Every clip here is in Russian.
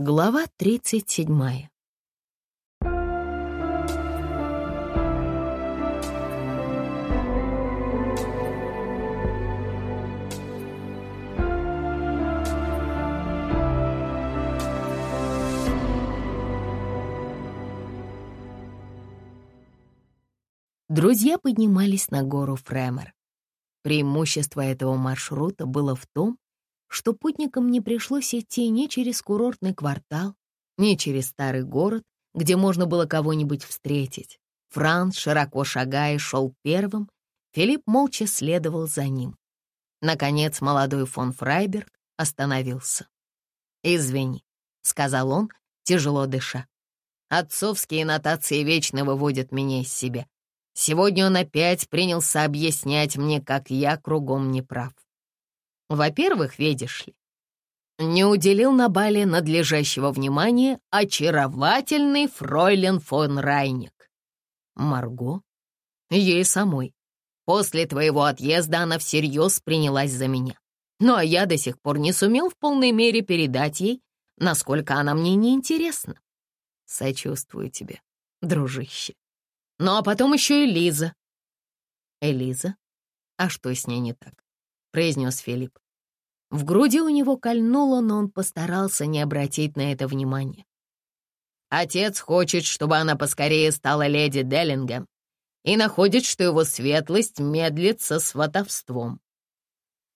Глава 37. Друзья поднимались на гору Фремер. Преимущество этого маршрута было в том, что путникам не пришлось идти ни через курортный квартал, ни через старый город, где можно было кого-нибудь встретить. Франц, широко шагая, шел первым, Филипп молча следовал за ним. Наконец молодой фон Фрайберг остановился. «Извини», — сказал он, тяжело дыша. «Отцовские нотации вечно выводят меня из себя. Сегодня он опять принялся объяснять мне, как я кругом не прав. Во-первых, видишь ли, не уделил на бале надлежащего внимания очаровательный фройлен фон Райник. Марго? Ей самой. После твоего отъезда она всерьез принялась за меня. Ну а я до сих пор не сумел в полной мере передать ей, насколько она мне неинтересна. Сочувствую тебе, дружище. Ну а потом еще и Лиза. Элиза? А что с ней не так? — произнес Филипп. В груди у него кольнуло, но он постарался не обратить на это внимания. «Отец хочет, чтобы она поскорее стала леди Деллингем и находит, что его светлость медлит со сватовством.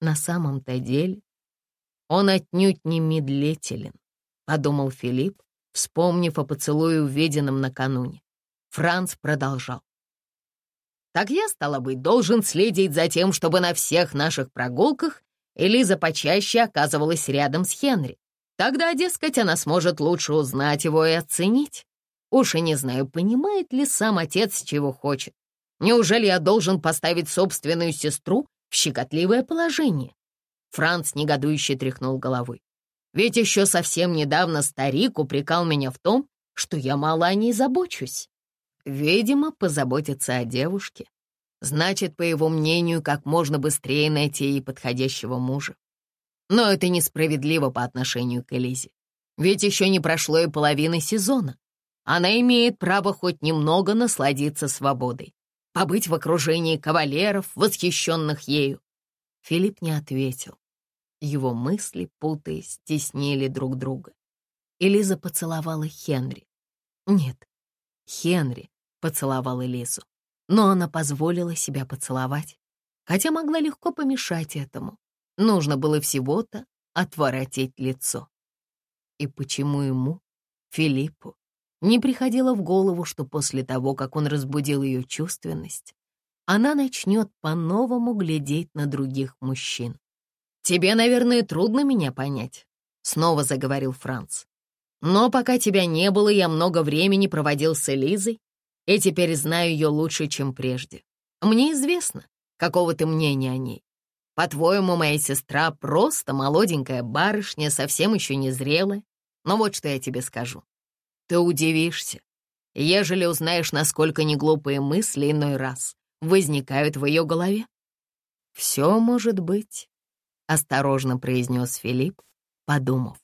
На самом-то деле он отнюдь не медлителен», — подумал Филипп, вспомнив о поцелуе, увиденном накануне. Франц продолжал. Так я, стало быть, должен следить за тем, чтобы на всех наших прогулках Элиза почаще оказывалась рядом с Хенри. Тогда, дескать, она сможет лучше узнать его и оценить. Уж и не знаю, понимает ли сам отец, чего хочет. Неужели я должен поставить собственную сестру в щекотливое положение? Франц негодующе тряхнул головой. Ведь еще совсем недавно старик упрекал меня в том, что я мало о ней забочусь. Видимо, позаботиться о девушке. Значит, по его мнению, как можно быстрее найти ей подходящего мужа. Но это несправедливо по отношению к Элизе. Ведь еще не прошло и половины сезона. Она имеет право хоть немного насладиться свободой, побыть в окружении кавалеров, восхищенных ею. Филипп не ответил. Его мысли, путаясь, теснили друг друга. Элиза поцеловала Хенри. Нет, Хенри поцеловал Элизу, но она позволила себя поцеловать, хотя могла легко помешать этому. Нужно было всего-то отворотить лицо. И почему ему, Филиппу, не приходило в голову, что после того, как он разбудил ее чувственность, она начнет по-новому глядеть на других мужчин. «Тебе, наверное, трудно меня понять», — снова заговорил Франц. «Но пока тебя не было, я много времени проводил с Элизой и теперь знаю ее лучше, чем прежде. Мне известно, какого ты мнения о ней. По-твоему, моя сестра просто молоденькая барышня, совсем еще не зрелая. Но вот что я тебе скажу. Ты удивишься, ежели узнаешь, насколько неглупые мысли иной раз возникают в ее голове. «Все может быть», — осторожно произнес Филипп, подумав.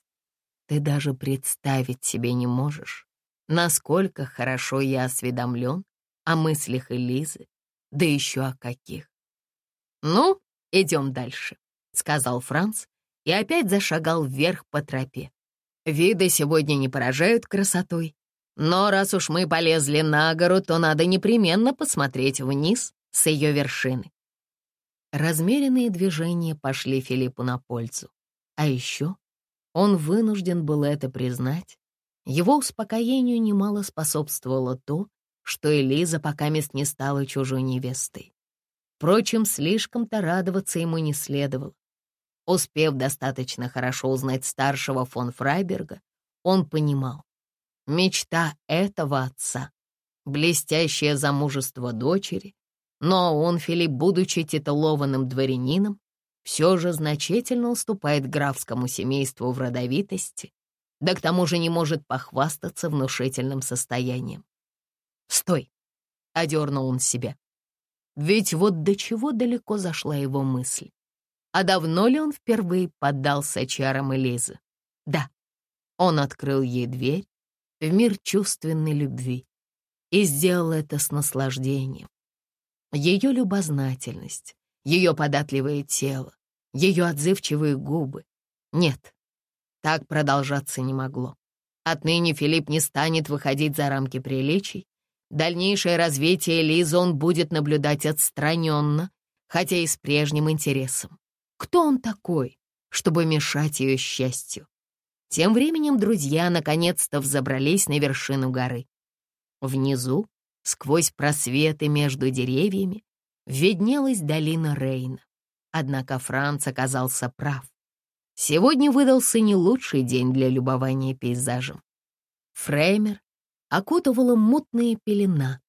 «Ты даже представить себе не можешь, насколько хорошо я осведомлен о мыслях Элизы, да еще о каких. «Ну, идем дальше», — сказал Франц и опять зашагал вверх по тропе. «Виды сегодня не поражают красотой, но раз уж мы полезли на гору, то надо непременно посмотреть вниз с ее вершины». Размеренные движения пошли Филиппу на пользу. А еще он вынужден был это признать, его успокоению немало способствовало то, что Элиза пока мест не стала чужой невестой. Впрочем, слишком-то радоваться ему не следовало. Успев достаточно хорошо узнать старшего фон Фрайберга, он понимал, мечта этого отца — блестящее замужество дочери, но он, Филипп, будучи титулованным дворянином, все же значительно уступает графскому семейству в родовитости да к тому же не может похвастаться внушительным состоянием. «Стой!» — одернул он себя. Ведь вот до чего далеко зашла его мысль. А давно ли он впервые поддался чарам Элизы? Да, Он открыл ей дверь в мир чувственной любви и сделал это с наслаждением. Ее любознательность, ее податливое тело, ее отзывчивые губы. Нет, так продолжаться не могло. Отныне Филипп не станет выходить за рамки приличий. Дальнейшее развитие Лизы он будет наблюдать отстраненно, хотя и с прежним интересом. Кто он такой, чтобы мешать ее счастью? Тем временем друзья наконец-то взобрались на вершину горы. Внизу, сквозь просветы между деревьями, виднелась долина Рейна. Однако Франц оказался прав. Сегодня выдался не лучший день для любования пейзажем. Фреймер окутывала мутная пелена,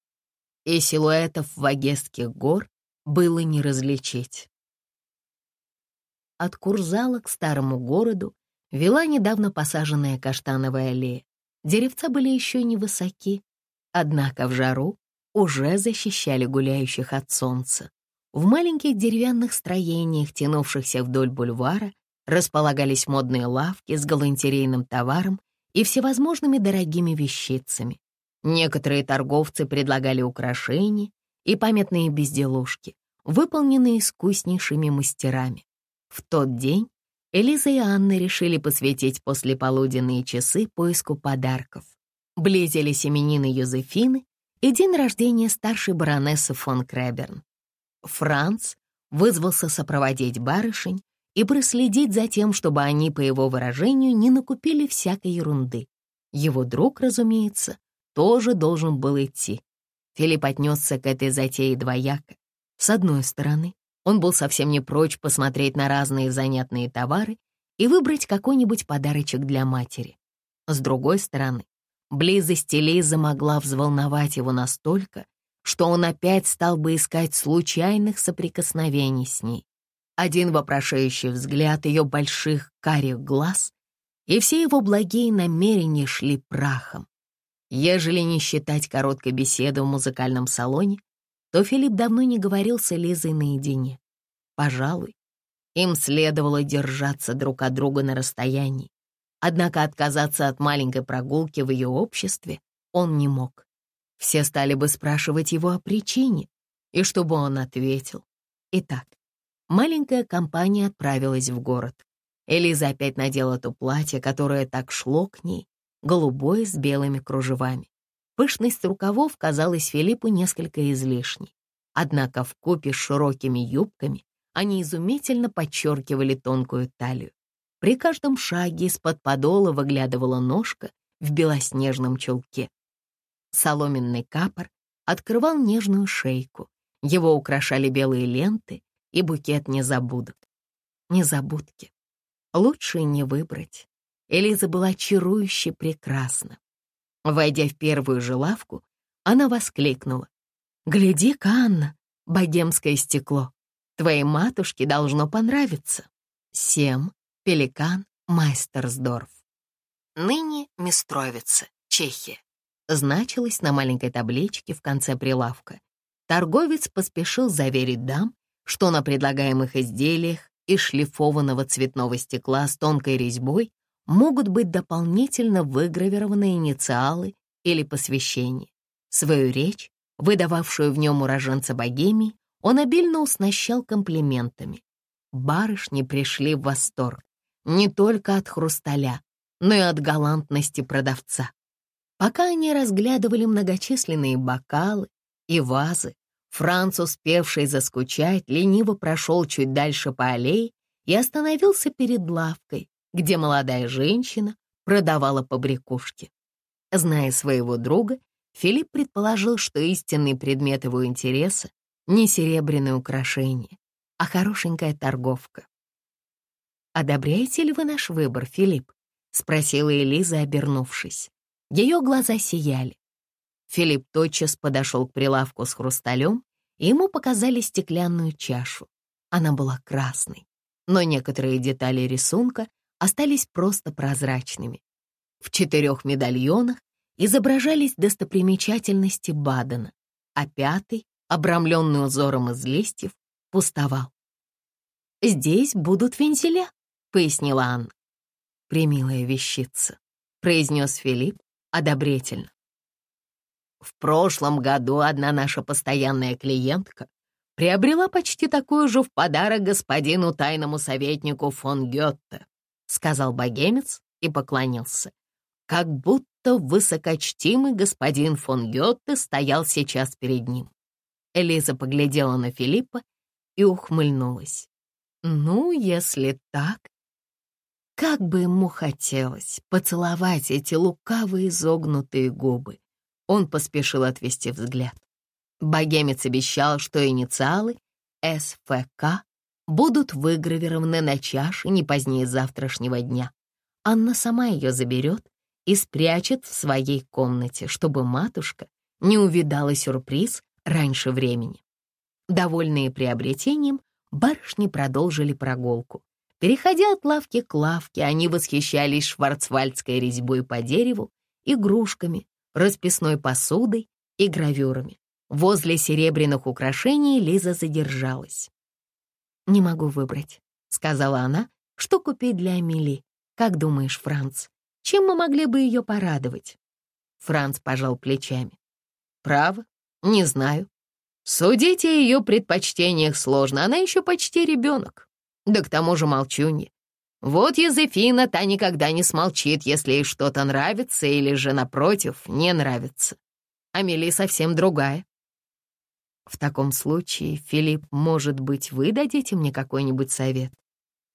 и силуэтов вагесских гор было не различить. От Курзала к старому городу вела недавно посаженная каштановая аллея. Деревца были еще невысоки, однако в жару уже защищали гуляющих от солнца. В маленьких деревянных строениях, тянувшихся вдоль бульвара, располагались модные лавки с галантерейным товаром и всевозможными дорогими вещицами. Некоторые торговцы предлагали украшения и памятные безделушки, выполненные искуснейшими мастерами. В тот день Элиза и Анна решили посвятить послеполуденные часы поиску подарков. Близились именины Юзефины и день рождения старшей баронессы фон Креберн. Франц вызвался сопроводить барышень и проследить за тем, чтобы они, по его выражению, не накупили всякой ерунды. Его друг, разумеется, тоже должен был идти. Филипп отнесся к этой затее двояко. С одной стороны, он был совсем не прочь посмотреть на разные занятные товары и выбрать какой-нибудь подарочек для матери. С другой стороны, близость Лизы могла взволновать его настолько, что он опять стал бы искать случайных соприкосновений с ней один вопрошающий взгляд ее больших карих глаз, и все его благие намерения шли прахом. Ежели не считать короткой беседы в музыкальном салоне, то Филипп давно не говорил с Элизой наедине. Пожалуй, им следовало держаться друг от друга на расстоянии. Однако отказаться от маленькой прогулки в ее обществе он не мог. Все стали бы спрашивать его о причине, и чтобы он ответил. Итак, маленькая компания отправилась в город. Элиза опять надела то платье, которое так шло к ней, голубое с белыми кружевами. Пышность рукавов казалась Филиппу несколько излишней. Однако в купе с широкими юбками они изумительно подчеркивали тонкую талию. При каждом шаге из-под подола выглядывала ножка в белоснежном чулке. Соломенный капор открывал нежную шейку. Его украшали белые ленты, и букет незабудок. Незабудки. Лучше не выбрать. Элиза была чарующе прекрасна. Войдя в первую же лавку, она воскликнула. «Гляди-ка, Анна, богемское стекло. Твоей матушке должно понравиться. Сем, Пеликан, Майстерсдорф». Ныне Мистровица, Чехия. Значилось на маленькой табличке в конце прилавка. Торговец поспешил заверить дам, что на предлагаемых изделиях из шлифованного цветного стекла с тонкой резьбой могут быть дополнительно выгравированы инициалы или посвящения. Свою речь, выдававшую в нем уроженца Богемии, он обильно уснащал комплиментами. Барышни пришли в восторг не только от хрусталя, но и от галантности продавца. Пока они разглядывали многочисленные бокалы и вазы, Франц, успевший заскучать, лениво прошел чуть дальше по аллее и остановился перед лавкой, где молодая женщина продавала побрякушки. Зная своего друга, Филипп предположил, что истинный предмет его интереса не серебряное украшение, а хорошенькая торговка. «Одобряете ли вы наш выбор, Филипп?» — спросила Элиза, обернувшись. Ее глаза сияли. Филипп тотчас подошел к прилавку с хрусталем, и ему показали стеклянную чашу. Она была красной, но некоторые детали рисунка остались просто прозрачными. В четырех медальонах изображались достопримечательности Бадена, а пятый, обрамленный узором из листьев, пустовал. «Здесь будут вензеля», — пояснила Анна. «Примилая вещица», произнес Филипп одобрительно. В прошлом году одна наша постоянная клиентка приобрела почти такую же в подарок господину тайному советнику фон Гетте, сказал богемец и поклонился. Как будто высокочтимый господин фон Гетте стоял сейчас перед ним. Элиза поглядела на Филиппа и ухмыльнулась. «Ну, если так, как бы ему хотелось поцеловать эти лукавые изогнутые губы. Он поспешил отвести взгляд. Богемец обещал, что инициалы СФК будут выгравированы на чаше не позднее завтрашнего дня. Анна сама ее заберет и спрячет в своей комнате, чтобы матушка не увидала сюрприз раньше времени. Довольные приобретением, барышни продолжили прогулку. Переходя от лавки к лавке, они восхищались шварцвальдской резьбой по дереву, игрушками, расписной посудой и гравюрами. Возле серебряных украшений Лиза задержалась. «Не могу выбрать», — сказала она, — «что купить для Амели? Как думаешь, Франц, чем мы могли бы ее порадовать?» Франц пожал плечами. «Право, не знаю. Судить о ее предпочтениях сложно, она еще почти ребенок. Да к тому же молчунья. Вот Езефина, та никогда не смолчит, если ей что-то нравится или же, напротив, не нравится. Амели совсем другая. В таком случае, Филипп, может быть, вы дадите мне какой-нибудь совет?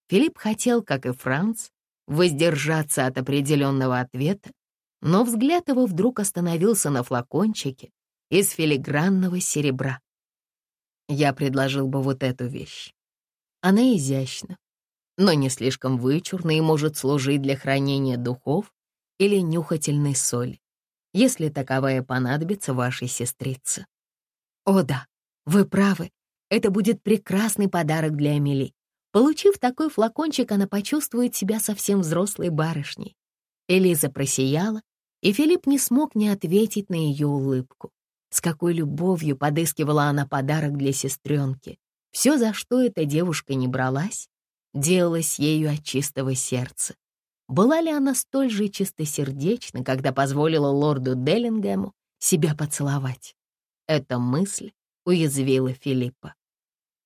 Филипп хотел, как и Франц, воздержаться от определенного ответа, но взгляд его вдруг остановился на флакончике из филигранного серебра. Я предложил бы вот эту вещь. Она изящна, но не слишком вычурна и может служить для хранения духов или нюхательной соли, если таковая понадобится вашей сестрице. О да, вы правы, это будет прекрасный подарок для Амели. Получив такой флакончик, она почувствует себя совсем взрослой барышней. Элиза просияла, и Филипп не смог не ответить на ее улыбку. С какой любовью подыскивала она подарок для сестренки. Все, за что эта девушка не бралась, делалось ею от чистого сердца. Была ли она столь же чистосердечна, когда позволила лорду Деллингему себя поцеловать? Эта мысль уязвила Филиппа.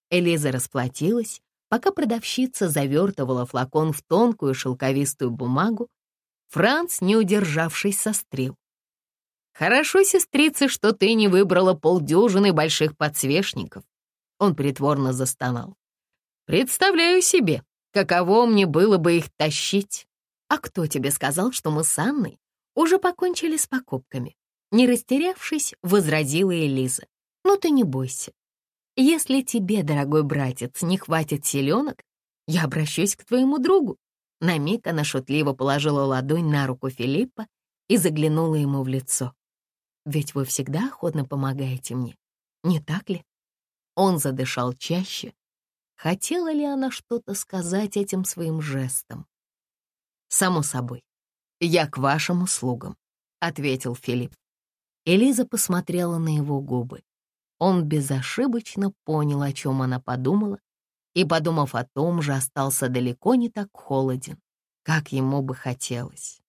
Элиза расплатилась, пока продавщица завертывала флакон в тонкую шелковистую бумагу. Франц, не удержавшись, сострил. «Хорошо, сестрица, что ты не выбрала полдюжины больших подсвечников. Он притворно застонал. «Представляю себе, каково мне было бы их тащить. А кто тебе сказал, что мы с Анной уже покончили с покупками?» Не растерявшись, возразила Элиза. «Ну ты не бойся. Если тебе, дорогой братец, не хватит селенок, я обращусь к твоему другу». На миг она шутливо положила ладонь на руку Филиппа и заглянула ему в лицо. «Ведь вы всегда охотно помогаете мне, не так ли?» Он задышал чаще. Хотела ли она что-то сказать этим своим жестом? «Само собой, я к вашим услугам», — ответил Филипп. Элиза посмотрела на его губы. Он безошибочно понял, о чем она подумала, и, подумав о том же, остался далеко не так холоден, как ему бы хотелось.